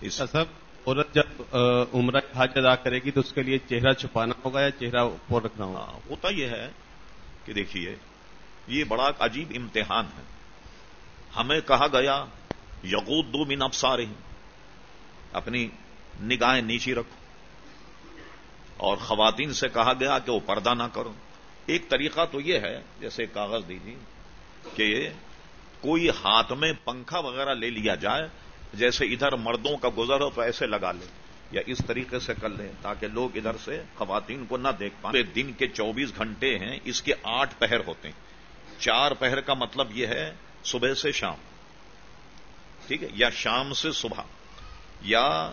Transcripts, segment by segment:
اس صاحب عورت جب عمرہ حج ادا کرے گی تو اس کے لیے چہرہ چھپانا ہوگا یا چہرہ اوپر رکھنا ہوگا؟ ہاں، ہوتا یہ ہے کہ دیکھیے یہ بڑا عجیب امتحان ہے۔ ہمیں کہا گیا یقود دو من افسار اپنی نگاہیں نیچی رکھو۔ اور خواتین سے کہا گیا کہ وہ پردہ نہ کرو۔ ایک طریقہ تو یہ ہے جیسے کاغذ دیجیے کہ کوئی ہاتھ میں پنکھا وغیرہ لے لیا جائے جیسے ادھر مردوں کا گزر ہو تو ایسے لگا لے یا اس طریقے سے کر لیں تاکہ لوگ ادھر سے خواتین کو نہ دیکھ پائیں۔ دن کے چوبیس گھنٹے ہیں، اس کے آٹھ پہر ہوتے ہیں۔ چار پہر کا مطلب یہ ہے صبح سے شام۔ ٹھیک ہے؟ یا شام سے صبح۔ یا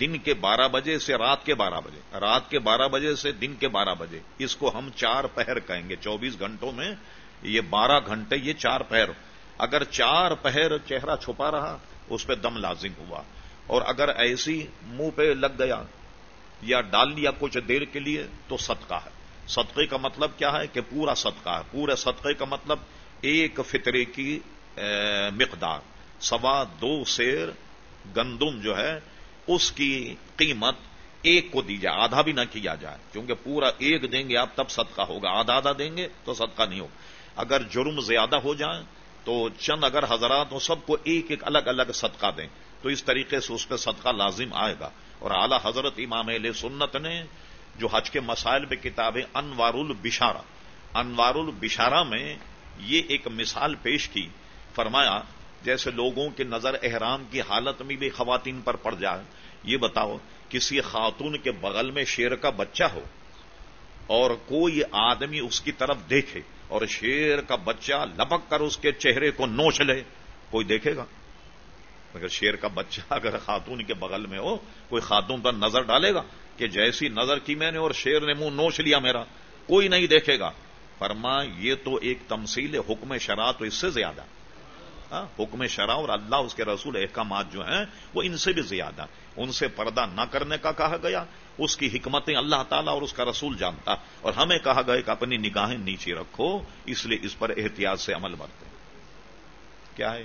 دن کے بارہ بجے سے رات کے بارہ بجے۔ رات کے بارہ بجے سے دن کے بارہ بجے۔ اس کو ہم چار پہر کہیں گے۔ چوبیس گھنٹوں میں یہ بارہ گھنٹے یہ چار پہر۔ اگر چار پہر چہرہ چھپا رہا، اس پہ دم لازم ہوا۔ اور اگر ایسی منہ پہ لگ گیا یا ڈال لیا کچھ دیر کے لیے، تو صدقہ ہے۔ صدقے کا مطلب کیا ہے؟ کہ پورا صدقہ ہے۔ پورے صدقے کا مطلب ایک فطرے کی مقدار۔ سوا دو سیر گندم جو ہے، اس کی قیمت ایک کو دی جائے۔ آدھا بھی نہ کیا جائے۔ کیونکہ پورا ایک دیں گے آپ، تب صدقہ ہوگا۔ آدھا آدھا دیں گے، تو صدقہ نہیں ہوگا۔ اگر جرم زیادہ ہو جائیں تو چند اگر حضرات ہوں، سب کو ایک ایک الگ الگ صدقہ دیں۔ تو اس طریقے سے اس پہ صدقہ لازم آئے گا۔ اور اعلی حضرت امام علیہ سنت نے جو حج کے مسائل پہ کتابیں انوار البشارہ انوار البشارہ میں یہ ایک مثال پیش کی۔ فرمایا، جیسے لوگوں کی نظر احرام کی حالت میں بھی خواتین پر پڑ جائے، یہ بتاؤ، کسی خاتون کے بغل میں شیر کا بچہ ہو اور کوئی آدمی اس کی طرف دیکھے اور شیر کا بچہ لپک کر اس کے چہرے کو نوچ لے، کوئی دیکھے گا؟ مگر شیر کا بچہ اگر خاتون کے بغل میں ہو، کوئی خاتون پر نظر ڈالے گا کہ جیسی نظر کی میں نے اور شیر نے منہ نوچ لیا میرا، کوئی نہیں دیکھے گا۔ فرما یہ تو ایک تمثیل حکم شرع تو اس سے زیادہ۔ ہاں، حکم شرع اور اللہ اس کے رسول احکامات جو ہیں، وہ ان سے بھی زیادہ ان سے پردہ نہ کرنے کا کہا گیا، اس کی حکمتیں اللہ تعالیٰ اور اس کا رسول جانتا۔ اور ہمیں کہا گیا کہ اپنی نگاہیں نیچے رکھو، اس لیے اس پر احتیاط سے عمل برتے۔ کیا ہے؟